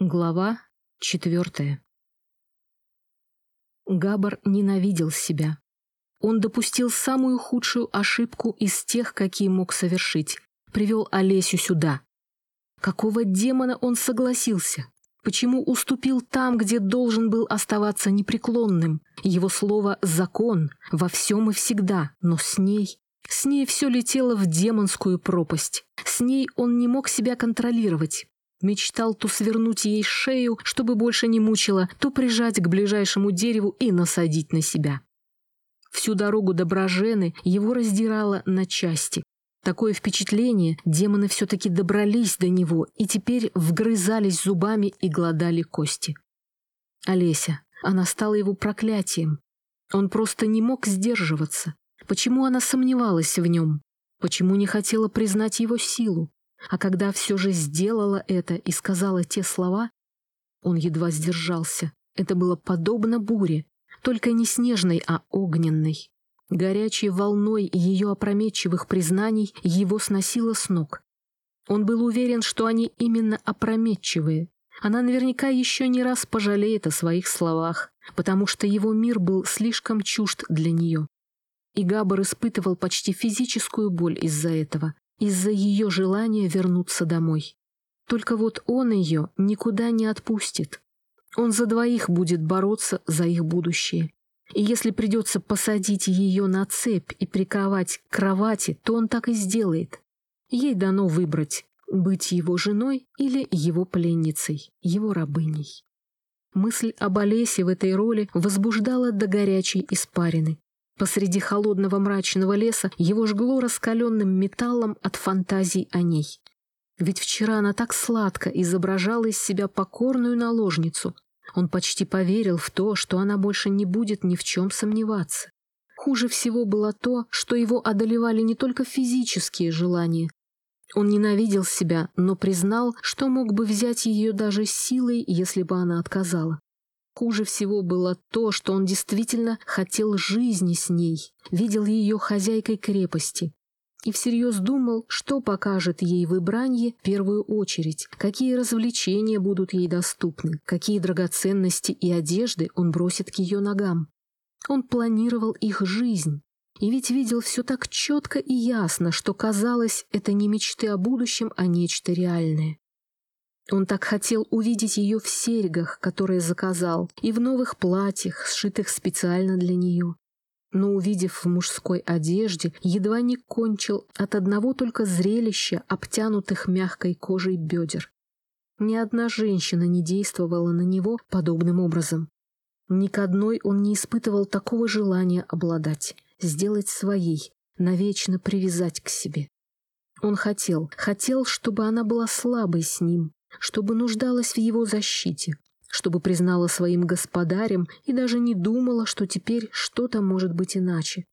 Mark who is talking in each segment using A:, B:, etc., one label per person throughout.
A: Глава четвертая Габар ненавидел себя. Он допустил самую худшую ошибку из тех, какие мог совершить. Привел Олесю сюда. Какого демона он согласился? Почему уступил там, где должен был оставаться непреклонным? Его слово «закон» во всем и всегда, но с ней... С ней все летело в демонскую пропасть. С ней он не мог себя контролировать. Мечтал то свернуть ей шею, чтобы больше не мучила, то прижать к ближайшему дереву и насадить на себя. Всю дорогу до Брожены его раздирало на части. Такое впечатление, демоны все-таки добрались до него и теперь вгрызались зубами и глодали кости. Олеся, она стала его проклятием. Он просто не мог сдерживаться. Почему она сомневалась в нем? Почему не хотела признать его силу? А когда все же сделала это и сказала те слова, он едва сдержался. Это было подобно буре, только не снежной, а огненной. Горячей волной ее опрометчивых признаний его сносило с ног. Он был уверен, что они именно опрометчивые. Она наверняка еще не раз пожалеет о своих словах, потому что его мир был слишком чужд для нее. И Габар испытывал почти физическую боль из-за этого, из-за ее желания вернуться домой. Только вот он ее никуда не отпустит. Он за двоих будет бороться за их будущее. И если придется посадить ее на цепь и приковать к кровати, то он так и сделает. Ей дано выбрать, быть его женой или его пленницей, его рабыней. Мысль об Олесе в этой роли возбуждала до горячей испарины. Посреди холодного мрачного леса его жгло раскаленным металлом от фантазий о ней. Ведь вчера она так сладко изображала из себя покорную наложницу. Он почти поверил в то, что она больше не будет ни в чем сомневаться. Хуже всего было то, что его одолевали не только физические желания. Он ненавидел себя, но признал, что мог бы взять ее даже силой, если бы она отказала. Хуже всего было то, что он действительно хотел жизни с ней, видел ее хозяйкой крепости. И всерьез думал, что покажет ей в Ибранье в первую очередь, какие развлечения будут ей доступны, какие драгоценности и одежды он бросит к ее ногам. Он планировал их жизнь, и ведь видел все так четко и ясно, что казалось, это не мечты о будущем, а нечто реальное. Он так хотел увидеть ее в серьгах, которые заказал, и в новых платьях, сшитых специально для нее. Но, увидев в мужской одежде, едва не кончил от одного только зрелища, обтянутых мягкой кожей бедер. Ни одна женщина не действовала на него подобным образом. Ни к одной он не испытывал такого желания обладать, сделать своей, навечно привязать к себе. Он хотел, хотел, чтобы она была слабой с ним, чтобы нуждалась в его защите, чтобы признала своим господарем и даже не думала, что теперь что-то может быть иначе.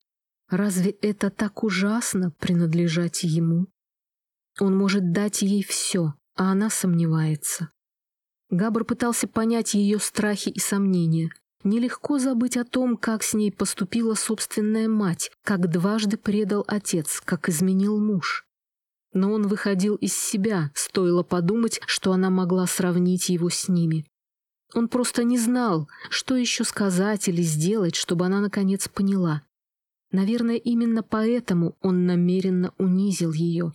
A: Разве это так ужасно принадлежать ему? Он может дать ей все, а она сомневается. Габр пытался понять ее страхи и сомнения. Нелегко забыть о том, как с ней поступила собственная мать, как дважды предал отец, как изменил муж но он выходил из себя, стоило подумать, что она могла сравнить его с ними. Он просто не знал, что еще сказать или сделать, чтобы она наконец поняла. Наверное, именно поэтому он намеренно унизил ее.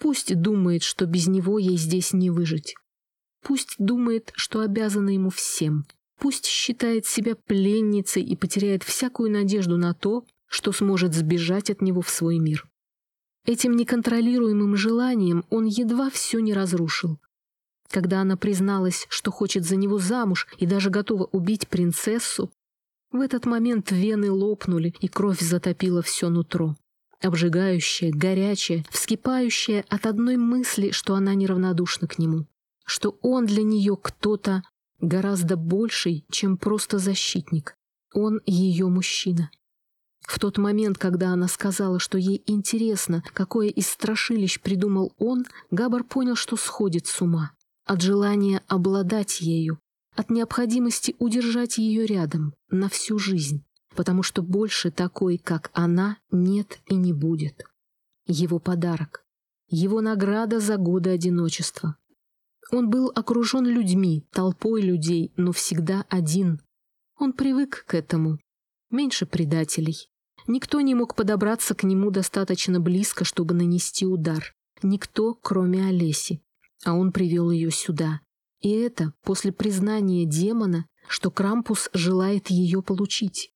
A: Пусть думает, что без него ей здесь не выжить. Пусть думает, что обязана ему всем. Пусть считает себя пленницей и потеряет всякую надежду на то, что сможет сбежать от него в свой мир. Этим неконтролируемым желанием он едва все не разрушил. Когда она призналась, что хочет за него замуж и даже готова убить принцессу, в этот момент вены лопнули, и кровь затопила все нутро. Обжигающая, горячая, вскипающая от одной мысли, что она неравнодушна к нему. Что он для нее кто-то гораздо больший, чем просто защитник. Он ее мужчина. В тот момент, когда она сказала, что ей интересно, какое из страшилищ придумал он, Габар понял, что сходит с ума. От желания обладать ею, от необходимости удержать ее рядом на всю жизнь, потому что больше такой, как она, нет и не будет. Его подарок, его награда за годы одиночества. Он был окружен людьми, толпой людей, но всегда один. Он привык к этому. Меньше предателей. Никто не мог подобраться к нему достаточно близко, чтобы нанести удар. Никто, кроме Олеси. А он привел ее сюда. И это после признания демона, что Крампус желает ее получить.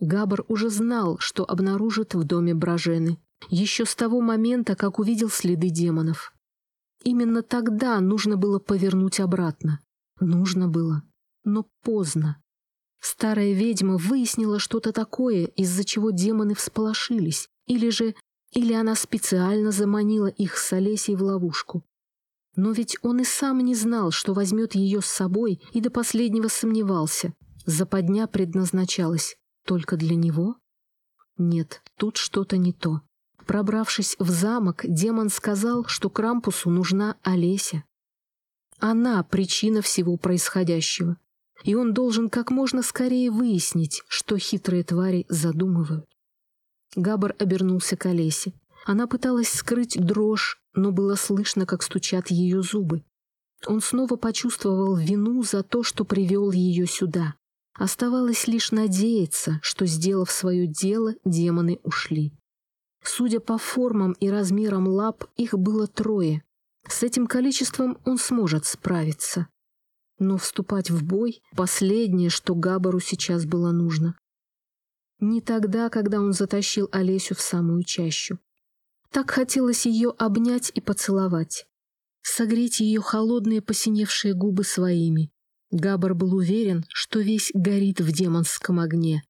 A: Габар уже знал, что обнаружит в доме Бражены, еще с того момента, как увидел следы демонов. Именно тогда нужно было повернуть обратно. Нужно было, но поздно. Старая ведьма выяснила что-то такое, из-за чего демоны всполошились, или же, или она специально заманила их с Олесей в ловушку. Но ведь он и сам не знал, что возьмет ее с собой, и до последнего сомневался. Западня предназначалась только для него? Нет, тут что-то не то. Пробравшись в замок, демон сказал, что Крампусу нужна Олеся. Она — причина всего происходящего и он должен как можно скорее выяснить, что хитрые твари задумывают. Габар обернулся к Олесе. Она пыталась скрыть дрожь, но было слышно, как стучат ее зубы. Он снова почувствовал вину за то, что привел ее сюда. Оставалось лишь надеяться, что, сделав свое дело, демоны ушли. Судя по формам и размерам лап, их было трое. С этим количеством он сможет справиться. Но вступать в бой — последнее, что Габару сейчас было нужно. Не тогда, когда он затащил Олесю в самую чащу. Так хотелось ее обнять и поцеловать. Согреть ее холодные посиневшие губы своими. Габар был уверен, что весь горит в демонском огне.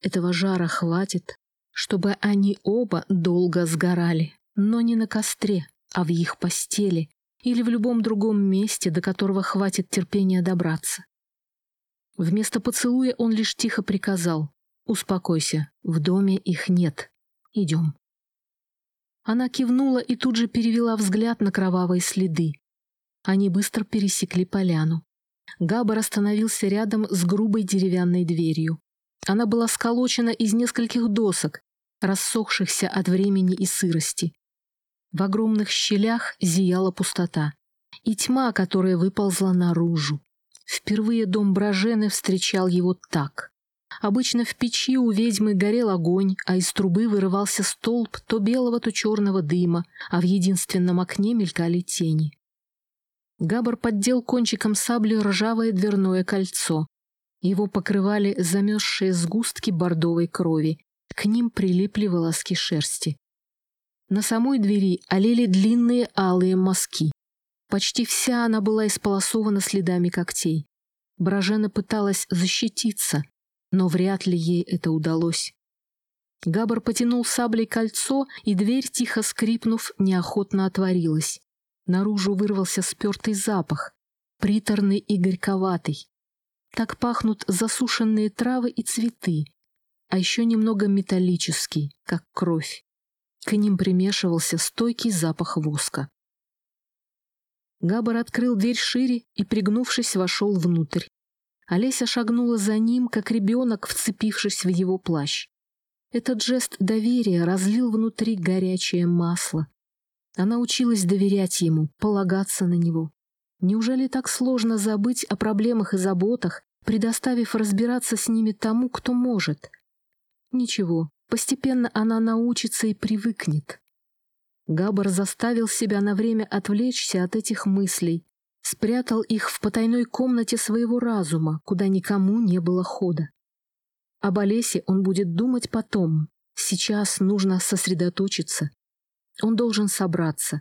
A: Этого жара хватит, чтобы они оба долго сгорали, но не на костре, а в их постели, или в любом другом месте, до которого хватит терпения добраться. Вместо поцелуя он лишь тихо приказал «Успокойся, в доме их нет. Идем». Она кивнула и тут же перевела взгляд на кровавые следы. Они быстро пересекли поляну. Габар остановился рядом с грубой деревянной дверью. Она была сколочена из нескольких досок, рассохшихся от времени и сырости. В огромных щелях зияла пустота и тьма, которая выползла наружу. Впервые дом Бражены встречал его так. Обычно в печи у ведьмы горел огонь, а из трубы вырывался столб то белого, то черного дыма, а в единственном окне мелькали тени. Габар поддел кончиком сабли ржавое дверное кольцо. Его покрывали замерзшие сгустки бордовой крови. К ним прилипли волоски шерсти. На самой двери олели длинные алые мазки. Почти вся она была исполосована следами когтей. Брожена пыталась защититься, но вряд ли ей это удалось. Габар потянул саблей кольцо, и дверь, тихо скрипнув, неохотно отворилась. Наружу вырвался спертый запах, приторный и горьковатый. Так пахнут засушенные травы и цветы, а еще немного металлический, как кровь. К ним примешивался стойкий запах воска. Габар открыл дверь шире и, пригнувшись, вошел внутрь. Олеся шагнула за ним, как ребенок, вцепившись в его плащ. Этот жест доверия разлил внутри горячее масло. Она училась доверять ему, полагаться на него. Неужели так сложно забыть о проблемах и заботах, предоставив разбираться с ними тому, кто может? Ничего, Постепенно она научится и привыкнет. Габар заставил себя на время отвлечься от этих мыслей, спрятал их в потайной комнате своего разума, куда никому не было хода. Об Олесе он будет думать потом. Сейчас нужно сосредоточиться. Он должен собраться,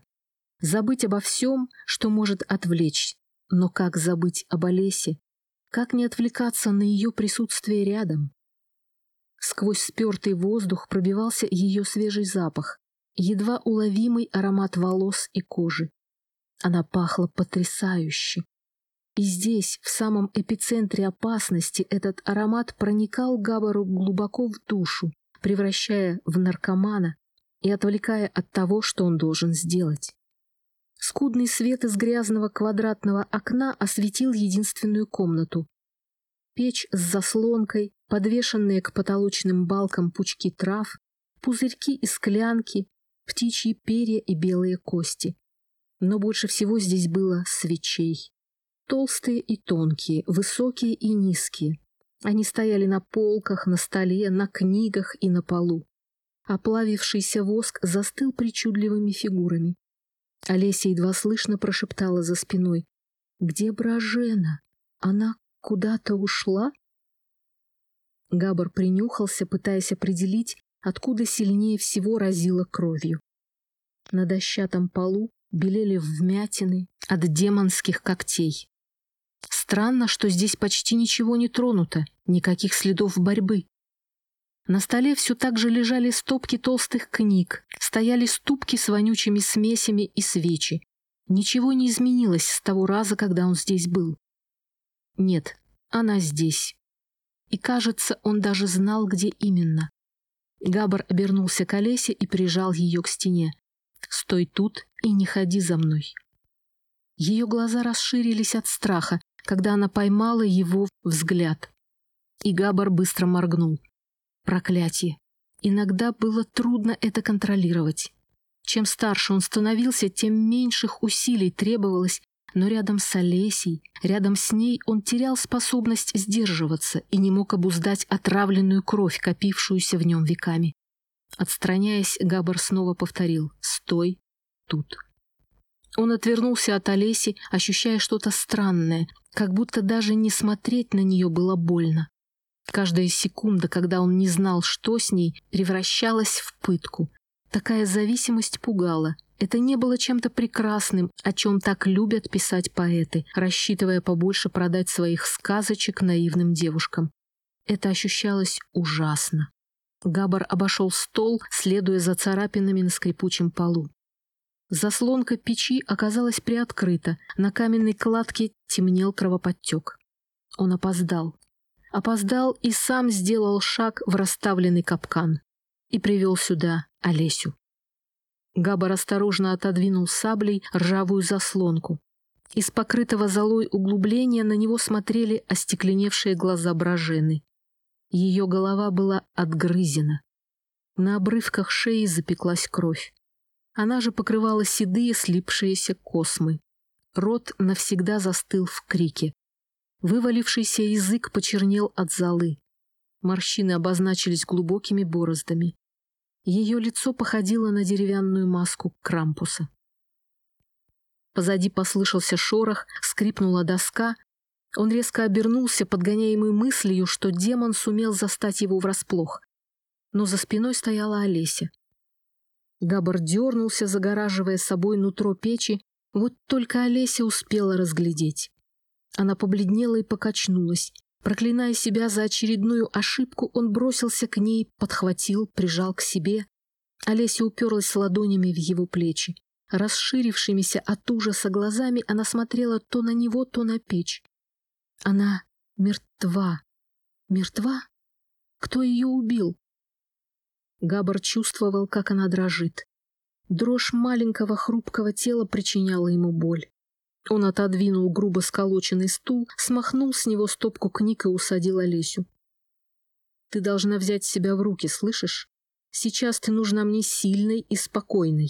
A: забыть обо всем, что может отвлечь. Но как забыть об Олесе? Как не отвлекаться на ее присутствие рядом? Сквозь спертый воздух пробивался ее свежий запах, едва уловимый аромат волос и кожи. Она пахла потрясающе. И здесь, в самом эпицентре опасности, этот аромат проникал Габару глубоко в душу, превращая в наркомана и отвлекая от того, что он должен сделать. Скудный свет из грязного квадратного окна осветил единственную комнату. Печь с заслонкой, подвешенные к потолочным балкам пучки трав, пузырьки и склянки, птичьи перья и белые кости. Но больше всего здесь было свечей. Толстые и тонкие, высокие и низкие. Они стояли на полках, на столе, на книгах и на полу. Оплавившийся воск застыл причудливыми фигурами. Олеся едва слышно прошептала за спиной. «Где Бражена? Она куда-то ушла?» Габар принюхался, пытаясь определить, откуда сильнее всего разило кровью. На дощатом полу белели вмятины от демонских когтей. Странно, что здесь почти ничего не тронуто, никаких следов борьбы. На столе все так же лежали стопки толстых книг, стояли ступки с вонючими смесями и свечи. Ничего не изменилось с того раза, когда он здесь был. Нет, она здесь. И, кажется, он даже знал, где именно. Габар обернулся к Олесе и прижал ее к стене. «Стой тут и не ходи за мной». Ее глаза расширились от страха, когда она поймала его взгляд. И Габар быстро моргнул. Проклятие. Иногда было трудно это контролировать. Чем старше он становился, тем меньших усилий требовалось, но рядом с Олесей, рядом с ней он терял способность сдерживаться и не мог обуздать отравленную кровь, копившуюся в нем веками. Отстраняясь, Габар снова повторил «Стой тут». Он отвернулся от Олеси, ощущая что-то странное, как будто даже не смотреть на нее было больно. Каждая секунда, когда он не знал, что с ней, превращалась в пытку. Такая зависимость пугала. Это не было чем-то прекрасным, о чем так любят писать поэты, рассчитывая побольше продать своих сказочек наивным девушкам. Это ощущалось ужасно. Габар обошел стол, следуя за царапинами на скрипучем полу. Заслонка печи оказалась приоткрыта, на каменной кладке темнел кровоподтек. Он опоздал. Опоздал и сам сделал шаг в расставленный капкан. И привел сюда Олесю. Габар осторожно отодвинул саблей ржавую заслонку. Из покрытого золой углубления на него смотрели остекленевшие глаза Бражены. Ее голова была отгрызена. На обрывках шеи запеклась кровь. Она же покрывала седые слипшиеся космы. Рот навсегда застыл в крике. Вывалившийся язык почернел от золы. Морщины обозначились глубокими бороздами. Ее лицо походило на деревянную маску Крампуса. Позади послышался шорох, скрипнула доска. Он резко обернулся, подгоняемый мыслью, что демон сумел застать его врасплох. Но за спиной стояла Олеся. Габар дернулся, загораживая собой нутро печи, вот только Олеся успела разглядеть. Она побледнела и покачнулась. Проклиная себя за очередную ошибку, он бросился к ней, подхватил, прижал к себе. Олеся уперлась ладонями в его плечи. Расширившимися от ужаса глазами она смотрела то на него, то на печь. Она мертва. Мертва? Кто ее убил? Габар чувствовал, как она дрожит. Дрожь маленького хрупкого тела причиняла ему боль. Он отодвинул грубо сколоченный стул, смахнул с него стопку книг и усадил Олесю. «Ты должна взять себя в руки, слышишь? Сейчас ты нужна мне сильной и спокойной.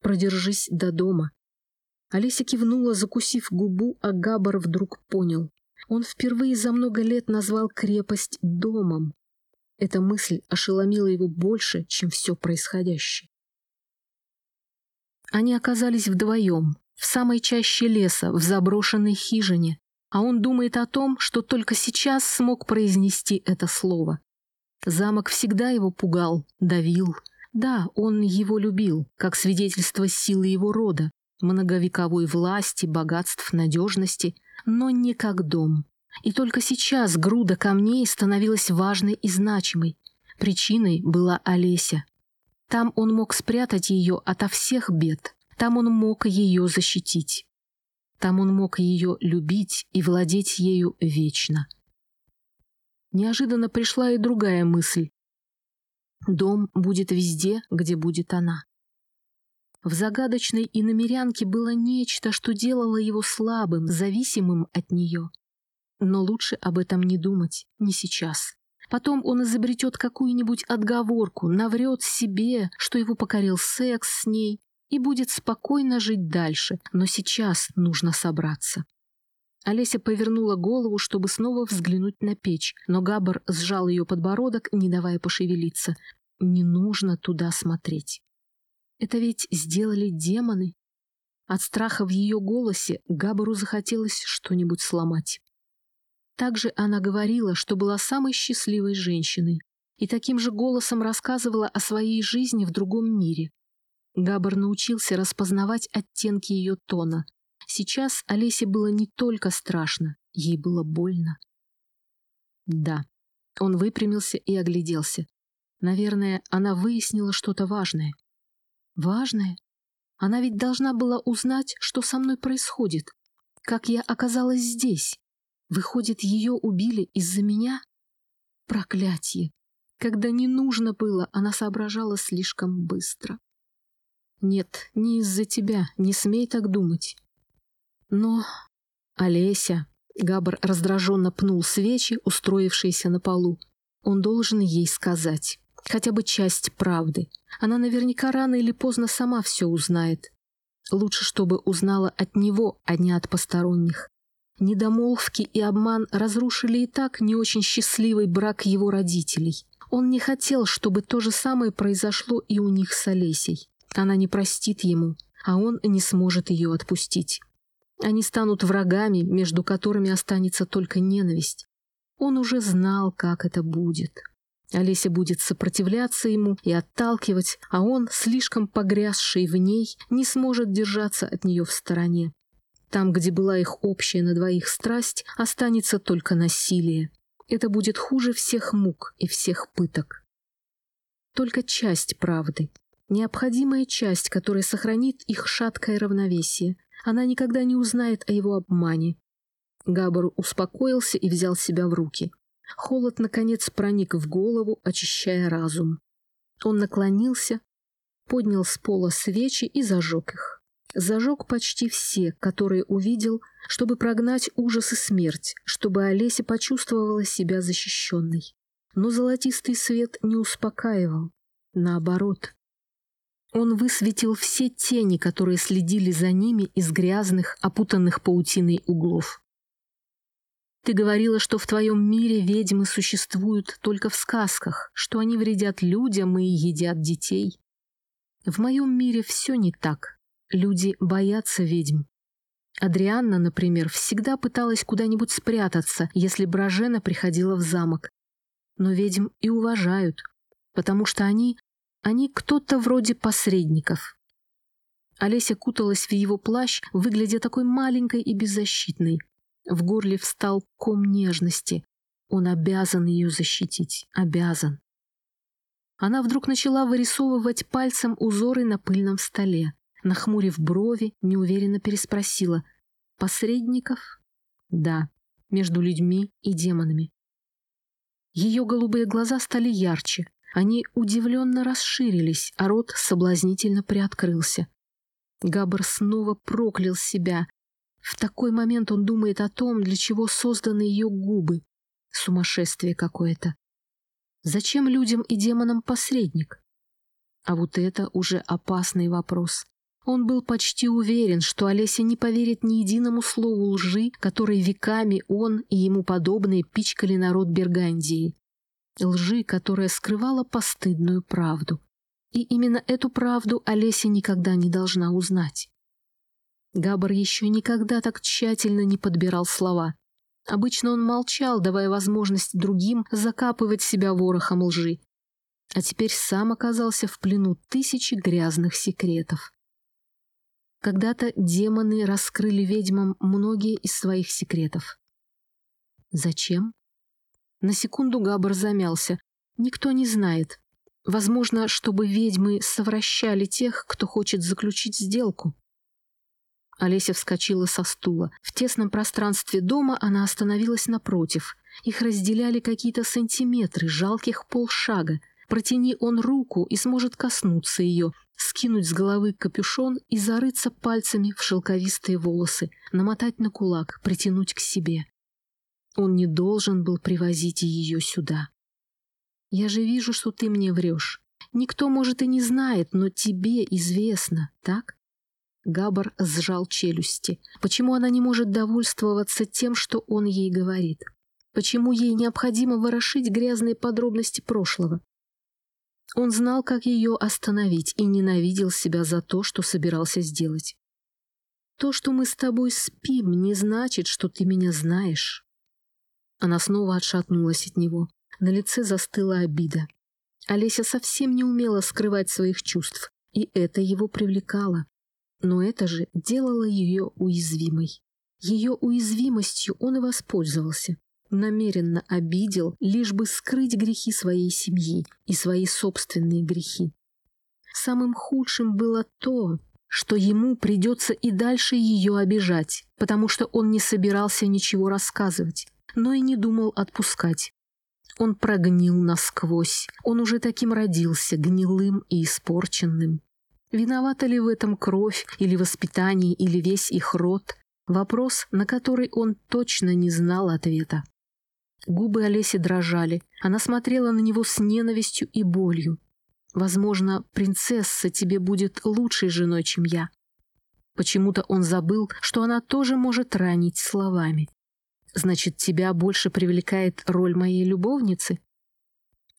A: Продержись до дома». Олеся кивнула, закусив губу, а Габар вдруг понял. Он впервые за много лет назвал крепость домом. Эта мысль ошеломила его больше, чем все происходящее. Они оказались вдвоем, в самой чаще леса, в заброшенной хижине, а он думает о том, что только сейчас смог произнести это слово. Замок всегда его пугал, давил. Да, он его любил, как свидетельство силы его рода, многовековой власти, богатств, надежности, но не как дом. И только сейчас груда камней становилась важной и значимой. Причиной была Олеся. Там он мог спрятать ее ото всех бед. Там он мог ее защитить. Там он мог ее любить и владеть ею вечно. Неожиданно пришла и другая мысль. Дом будет везде, где будет она. В загадочной иномерянке было нечто, что делало его слабым, зависимым от нее. Но лучше об этом не думать, не сейчас. Потом он изобретет какую-нибудь отговорку, наврет себе, что его покорил секс с ней, и будет спокойно жить дальше, но сейчас нужно собраться. Олеся повернула голову, чтобы снова взглянуть на печь, но Габар сжал ее подбородок, не давая пошевелиться. Не нужно туда смотреть. Это ведь сделали демоны. От страха в ее голосе Габару захотелось что-нибудь сломать. Также она говорила, что была самой счастливой женщиной, и таким же голосом рассказывала о своей жизни в другом мире. Габар научился распознавать оттенки ее тона. Сейчас Олесе было не только страшно, ей было больно. Да, он выпрямился и огляделся. Наверное, она выяснила что-то важное. Важное? Она ведь должна была узнать, что со мной происходит, как я оказалась здесь. Выходит, ее убили из-за меня? Проклятье! Когда не нужно было, она соображала слишком быстро. Нет, не из-за тебя, не смей так думать. Но... Олеся... Габр раздраженно пнул свечи, устроившиеся на полу. Он должен ей сказать. Хотя бы часть правды. Она наверняка рано или поздно сама все узнает. Лучше, чтобы узнала от него, а не от посторонних. Недомолвки и обман разрушили и так не очень счастливый брак его родителей. Он не хотел, чтобы то же самое произошло и у них с Олесей. Она не простит ему, а он не сможет ее отпустить. Они станут врагами, между которыми останется только ненависть. Он уже знал, как это будет. Олеся будет сопротивляться ему и отталкивать, а он, слишком погрязший в ней, не сможет держаться от нее в стороне. Там, где была их общая на двоих страсть, останется только насилие. Это будет хуже всех мук и всех пыток. Только часть правды, необходимая часть, которая сохранит их шаткое равновесие. Она никогда не узнает о его обмане. Габар успокоился и взял себя в руки. Холод, наконец, проник в голову, очищая разум. Он наклонился, поднял с пола свечи и зажег их зажег почти все, которые увидел, чтобы прогнать ужас и смерть, чтобы Олеся почувствовала себя защищенной. Но золотистый свет не успокаивал. Наоборот. Он высветил все тени, которые следили за ними из грязных, опутанных паутиной углов. Ты говорила, что в твоем мире ведьмы существуют только в сказках, что они вредят людям и едят детей. В моем мире все не так. Люди боятся ведьм. Адрианна, например, всегда пыталась куда-нибудь спрятаться, если Бражена приходила в замок. Но ведьм и уважают, потому что они... они кто-то вроде посредников. Олеся куталась в его плащ, выглядя такой маленькой и беззащитной. В горле встал ком нежности. Он обязан ее защитить, обязан. Она вдруг начала вырисовывать пальцем узоры на пыльном столе нахмурив брови, неуверенно переспросила. «Посредников?» «Да, между людьми и демонами». Ее голубые глаза стали ярче. Они удивленно расширились, а рот соблазнительно приоткрылся. Габр снова проклял себя. В такой момент он думает о том, для чего созданы ее губы. Сумасшествие какое-то. Зачем людям и демонам посредник? А вот это уже опасный вопрос. Он был почти уверен, что Олеся не поверит ни единому слову лжи, которой веками он и ему подобные пичкали народ Бергандии. Лжи, которая скрывала постыдную правду. И именно эту правду Олеся никогда не должна узнать. Габар еще никогда так тщательно не подбирал слова. Обычно он молчал, давая возможность другим закапывать себя ворохом лжи. А теперь сам оказался в плену тысячи грязных секретов. Когда-то демоны раскрыли ведьмам многие из своих секретов. Зачем? На секунду Габр замялся. Никто не знает. Возможно, чтобы ведьмы совращали тех, кто хочет заключить сделку. Олеся вскочила со стула. В тесном пространстве дома она остановилась напротив. Их разделяли какие-то сантиметры, жалких полшага. Протяни он руку и сможет коснуться ее, скинуть с головы капюшон и зарыться пальцами в шелковистые волосы, намотать на кулак, притянуть к себе. Он не должен был привозить ее сюда. «Я же вижу, что ты мне врешь. Никто, может, и не знает, но тебе известно, так? Габар сжал челюсти. Почему она не может довольствоваться тем, что он ей говорит? Почему ей необходимо ворошить грязные подробности прошлого? Он знал, как ее остановить, и ненавидел себя за то, что собирался сделать. То, что мы с тобой спим, не значит, что ты меня знаешь. Она снова отшатнулась от него. На лице застыла обида. Олеся совсем не умела скрывать своих чувств, и это его привлекало. Но это же делало ее уязвимой. Ее уязвимостью он и воспользовался. Намеренно обидел, лишь бы скрыть грехи своей семьи и свои собственные грехи. Самым худшим было то, что ему придется и дальше ее обижать, потому что он не собирался ничего рассказывать, но и не думал отпускать. Он прогнил насквозь. Он уже таким родился, гнилым и испорченным. Виновата ли в этом кровь или воспитание, или весь их род? Вопрос, на который он точно не знал ответа. Губы Олеси дрожали. Она смотрела на него с ненавистью и болью. «Возможно, принцесса тебе будет лучшей женой, чем я». Почему-то он забыл, что она тоже может ранить словами. Значит, тебя больше привлекает роль моей любовницы?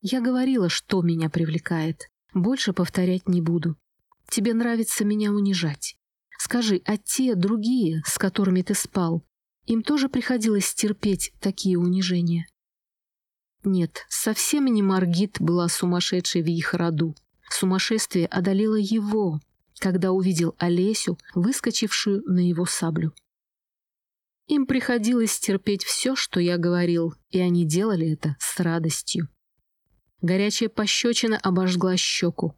A: Я говорила, что меня привлекает. Больше повторять не буду. Тебе нравится меня унижать. Скажи, а те другие, с которыми ты спал, им тоже приходилось терпеть такие унижения? Нет, совсем не Маргит была сумасшедшей в их роду. Сумасшествие одолело его, когда увидел Олесю, выскочившую на его саблю. Им приходилось терпеть все, что я говорил, и они делали это с радостью. Горячая пощечина обожгла щеку.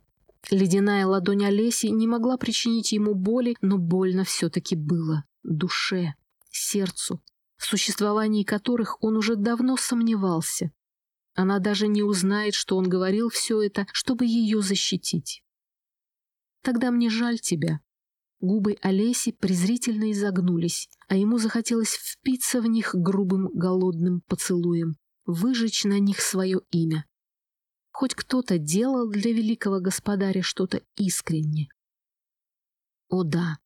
A: Ледяная ладонь Олеси не могла причинить ему боли, но больно все-таки было. Душе, сердцу, в существовании которых он уже давно сомневался. Она даже не узнает, что он говорил все это, чтобы ее защитить. «Тогда мне жаль тебя», Губы Олеси презрительно изогнулись, а ему захотелось впиться в них грубым голодным поцелуем, выжечь на них свое имя. Хоть кто-то делал для великого господаря что-то искренне. О да,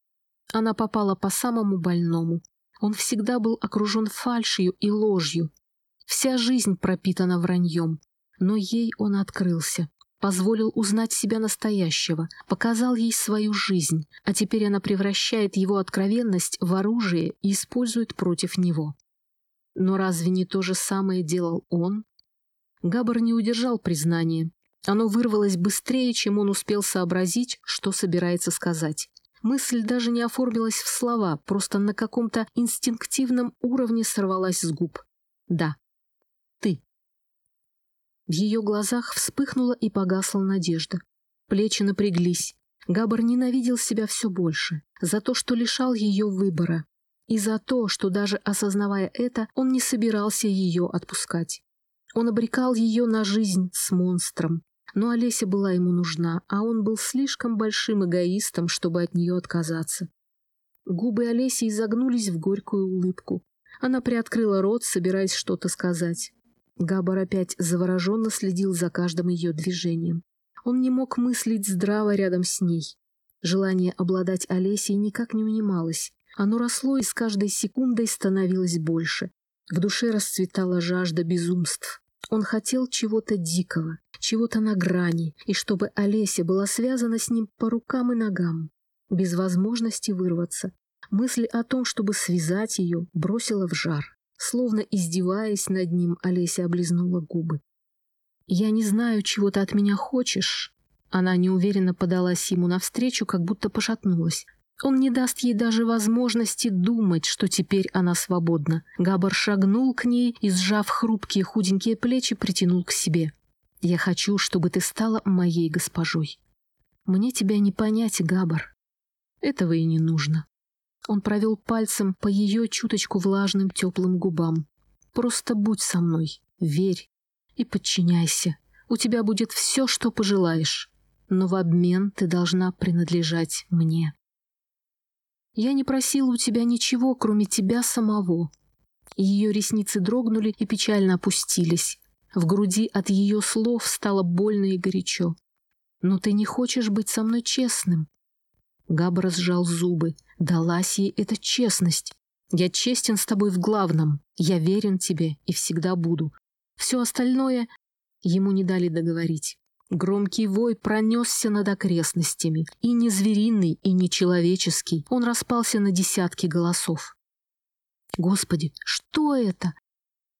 A: она попала по самому больному. Он всегда был окружен фальшью и ложью. Вся жизнь пропитана враньем, но ей он открылся позволил узнать себя настоящего, показал ей свою жизнь, а теперь она превращает его откровенность в оружие и использует против него. Но разве не то же самое делал он? Габар не удержал признания. Оно вырвалось быстрее, чем он успел сообразить, что собирается сказать. Мысль даже не оформилась в слова, просто на каком-то инстинктивном уровне сорвалась с губ. «Да, ты». В ее глазах вспыхнула и погасла надежда. Плечи напряглись. Габар ненавидел себя все больше за то, что лишал ее выбора, и за то, что даже осознавая это, он не собирался ее отпускать. Он обрекал ее на жизнь с монстром, но Олеся была ему нужна, а он был слишком большим эгоистом, чтобы от нее отказаться. Губы Олеси изогнулись в горькую улыбку. Она приоткрыла рот, собираясь что-то сказать. Габар опять завороженно следил за каждым ее движением. Он не мог мыслить здраво рядом с ней. Желание обладать Олесей никак не унималось. Оно росло и с каждой секундой становилось больше. В душе расцветала жажда безумств. Он хотел чего-то дикого, чего-то на грани, и чтобы Олеся была связана с ним по рукам и ногам, без возможности вырваться. Мысль о том, чтобы связать ее, бросила в жар. Словно издеваясь над ним, Олеся облизнула губы. «Я не знаю, чего ты от меня хочешь». Она неуверенно подалась ему навстречу, как будто пошатнулась. Он не даст ей даже возможности думать, что теперь она свободна. Габар шагнул к ней и, сжав хрупкие худенькие плечи, притянул к себе. «Я хочу, чтобы ты стала моей госпожой. Мне тебя не понять, Габар. Этого и не нужно». Он провел пальцем по ее чуточку влажным теплым губам. «Просто будь со мной, верь и подчиняйся. У тебя будет все, что пожелаешь, но в обмен ты должна принадлежать мне. Я не просила у тебя ничего, кроме тебя самого». Ее ресницы дрогнули и печально опустились. В груди от ее слов стало больно и горячо. Но ты не хочешь быть со мной честным. Габр сжал зубы. Далась ей эта честность. Я честен с тобой в главном. Я верен тебе и всегда буду. Все остальное ему не дали договорить. Громкий вой пронесся над окрестностями, и не звериный, и не человеческий. Он распался на десятки голосов. Господи, что это?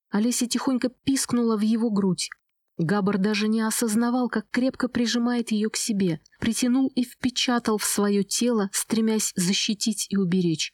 A: Олеся тихонько пискнула в его грудь. Габар даже не осознавал, как крепко прижимает ее к себе, притянул и впечатал в свое тело, стремясь защитить и уберечь.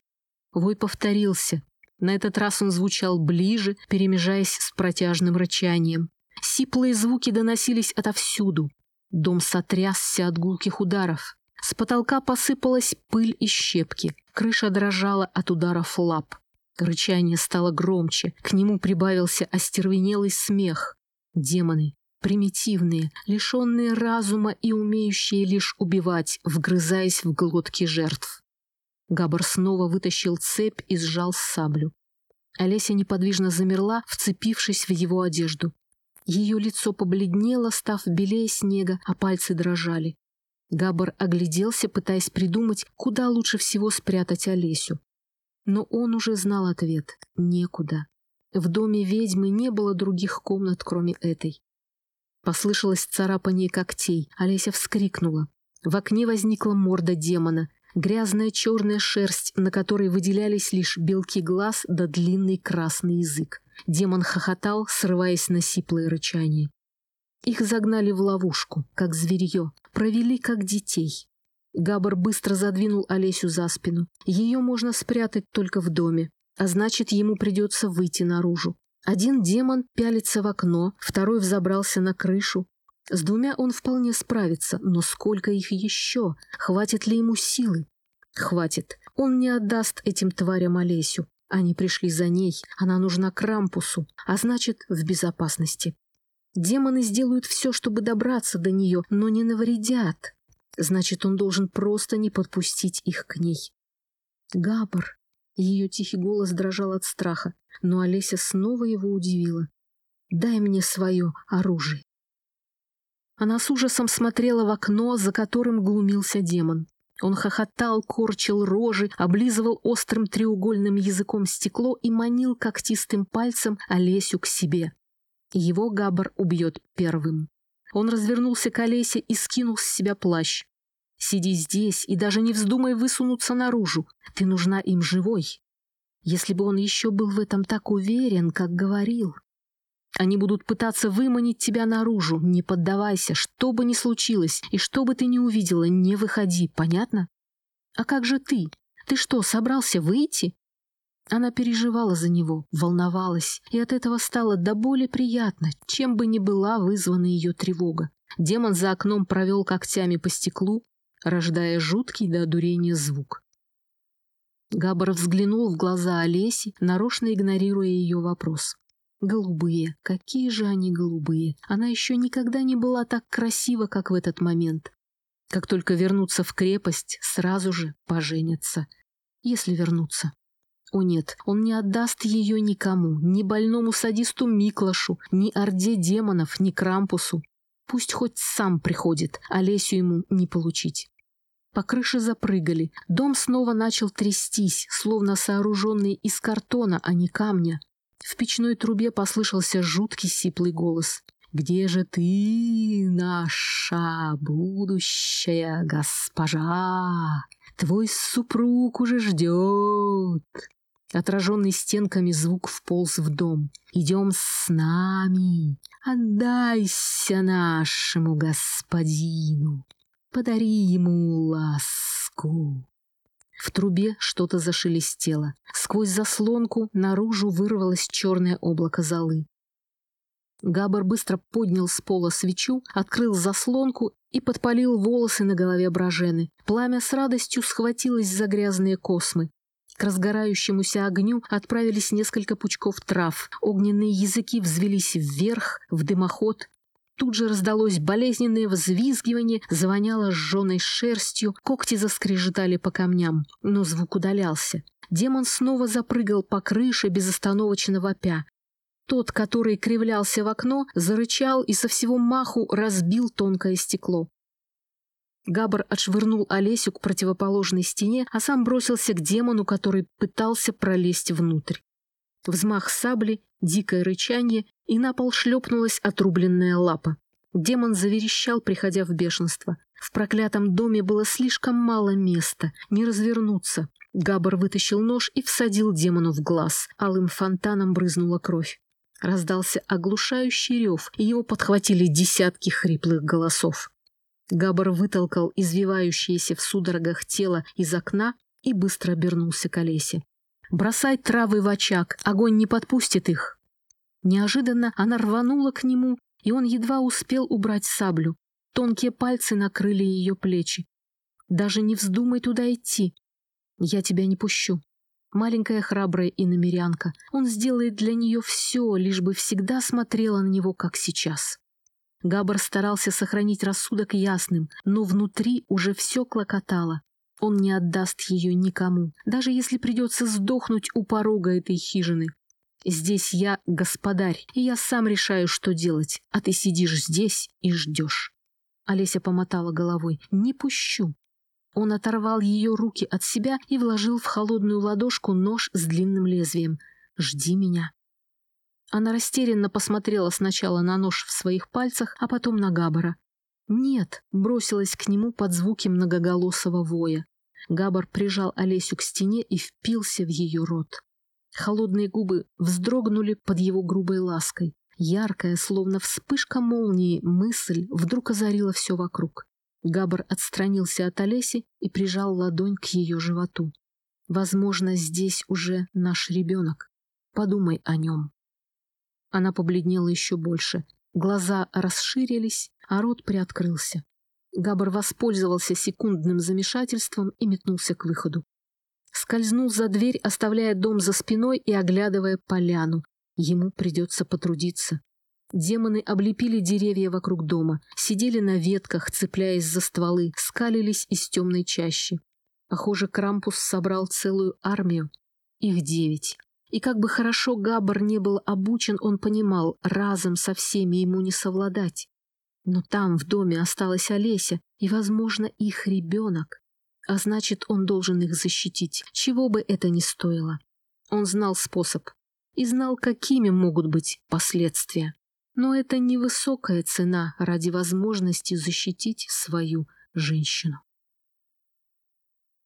A: Вой повторился. На этот раз он звучал ближе, перемежаясь с протяжным рычанием. Сиплые звуки доносились отовсюду. Дом сотрясся от гулких ударов. С потолка посыпалась пыль и щепки. Крыша дрожала от ударов лап. Рычание стало громче. К нему прибавился остервенелый смех. Демоны, примитивные, лишенные разума и умеющие лишь убивать, вгрызаясь в глотки жертв. Габар снова вытащил цепь и сжал саблю. Олеся неподвижно замерла, вцепившись в его одежду. Ее лицо побледнело, став белее снега, а пальцы дрожали. Габар огляделся, пытаясь придумать, куда лучше всего спрятать Олесю. Но он уже знал ответ — некуда. В доме ведьмы не было других комнат, кроме этой. Послышалось царапание когтей, Олеся вскрикнула. В окне возникла морда демона, грязная черная шерсть, на которой выделялись лишь белки глаз да длинный красный язык. Демон хохотал, срываясь на сиплое рычание. Их загнали в ловушку, как зверье, провели как детей. Габар быстро задвинул Олесю за спину. Ее можно спрятать только в доме, а значит, ему придется выйти наружу. Один демон пялится в окно, второй взобрался на крышу. С двумя он вполне справится, но сколько их еще? Хватит ли ему силы? Хватит. Он не отдаст этим тварям Олесю. Они пришли за ней, она нужна Крампусу, а значит, в безопасности. Демоны сделают все, чтобы добраться до нее, но не навредят. Значит, он должен просто не подпустить их к ней. Габр. Ее тихий голос дрожал от страха, но Олеся снова его удивила. «Дай мне свое оружие». Она с ужасом смотрела в окно, за которым глумился демон. Он хохотал, корчил рожи, облизывал острым треугольным языком стекло и манил когтистым пальцем Олесю к себе. Его Габар убьет первым. Он развернулся к Олесе и скинул с себя плащ. «Сиди здесь и даже не вздумай высунуться наружу. Ты нужна им живой». Если бы он еще был в этом так уверен, как говорил. Они будут пытаться выманить тебя наружу. Не поддавайся, что бы ни случилось, и что бы ты ни увидела, не выходи, понятно? А как же ты? Ты что, собрался выйти? Она переживала за него, волновалась, и от этого стало до боли приятно, чем бы ни была вызвана ее тревога. Демон за окном провел когтями по стеклу, рождая жуткий до одурения звук. Габар взглянул в глаза Олеси, нарочно игнорируя ее вопрос. Голубые, какие же они голубые. Она еще никогда не была так красива, как в этот момент. Как только вернуться в крепость, сразу же поженятся. Если вернуться. О нет, он не отдаст ее никому, ни больному садисту Миклашу, ни орде демонов, ни Крампусу. Пусть хоть сам приходит, а Лесю ему не получить. По крыше запрыгали, дом снова начал трястись, словно сооруженный из картона, а не камня. В печной трубе послышался жуткий сиплый голос. «Где же ты, наша будущая госпожа? Твой супруг уже ждет!» Отраженный стенками звук вполз в дом. «Идем с нами! Отдайся нашему господину! Подари ему ласку!» В трубе что-то зашелестело. Сквозь заслонку наружу вырвалось черное облако золы. Габар быстро поднял с пола свечу, открыл заслонку и подпалил волосы на голове Брожены. Пламя с радостью схватилось за грязные космы. К разгорающемуся огню отправились несколько пучков трав. Огненные языки взвелись вверх, в дымоход, Тут же раздалось болезненное взвизгивание, завоняло сжженной шерстью, когти заскрежетали по камням, но звук удалялся. Демон снова запрыгал по крыше безостановочно вопя. Тот, который кривлялся в окно, зарычал и со всего маху разбил тонкое стекло. Габар отшвырнул Олесю к противоположной стене, а сам бросился к демону, который пытался пролезть внутрь. Взмах сабли, дикое рычание, и на пол шлепнулась отрубленная лапа. Демон заверещал, приходя в бешенство. В проклятом доме было слишком мало места, не развернуться. Габар вытащил нож и всадил демону в глаз. Алым фонтаном брызнула кровь. Раздался оглушающий рев, и его подхватили десятки хриплых голосов. Габар вытолкал извивающееся в судорогах тело из окна и быстро обернулся к Олесе. «Бросай травы в очаг, огонь не подпустит их!» Неожиданно она рванула к нему, и он едва успел убрать саблю. Тонкие пальцы накрыли ее плечи. «Даже не вздумай туда идти. Я тебя не пущу. Маленькая храбрая иномерянка. Он сделает для нее все, лишь бы всегда смотрела на него, как сейчас». Габар старался сохранить рассудок ясным, но внутри уже все клокотало. Он не отдаст ее никому, даже если придется сдохнуть у порога этой хижины. Здесь я господарь, и я сам решаю, что делать, а ты сидишь здесь и ждешь. Олеся помотала головой. «Не пущу». Он оторвал ее руки от себя и вложил в холодную ладошку нож с длинным лезвием. «Жди меня». Она растерянно посмотрела сначала на нож в своих пальцах, а потом на Габара. «Нет», — бросилась к нему под звуки многоголосого воя. Габар прижал Олесю к стене и впился в ее рот. Холодные губы вздрогнули под его грубой лаской. Яркая, словно вспышка молнии, мысль вдруг озарила все вокруг. Габар отстранился от Олеси и прижал ладонь к ее животу. «Возможно, здесь уже наш ребенок. Подумай о нем». Она побледнела еще больше. Глаза расширились, а рот приоткрылся. Габар воспользовался секундным замешательством и метнулся к выходу. Скользнул за дверь, оставляя дом за спиной и оглядывая поляну. Ему придется потрудиться. Демоны облепили деревья вокруг дома, сидели на ветках, цепляясь за стволы, скалились из темной чащи. Похоже, Крампус собрал целую армию. Их девять. И как бы хорошо Габар не был обучен, он понимал, разом со всеми ему не совладать. Но там, в доме, осталась Олеся и, возможно, их ребенок. А значит, он должен их защитить, чего бы это ни стоило. Он знал способ и знал, какими могут быть последствия. Но это невысокая цена ради возможности защитить свою женщину.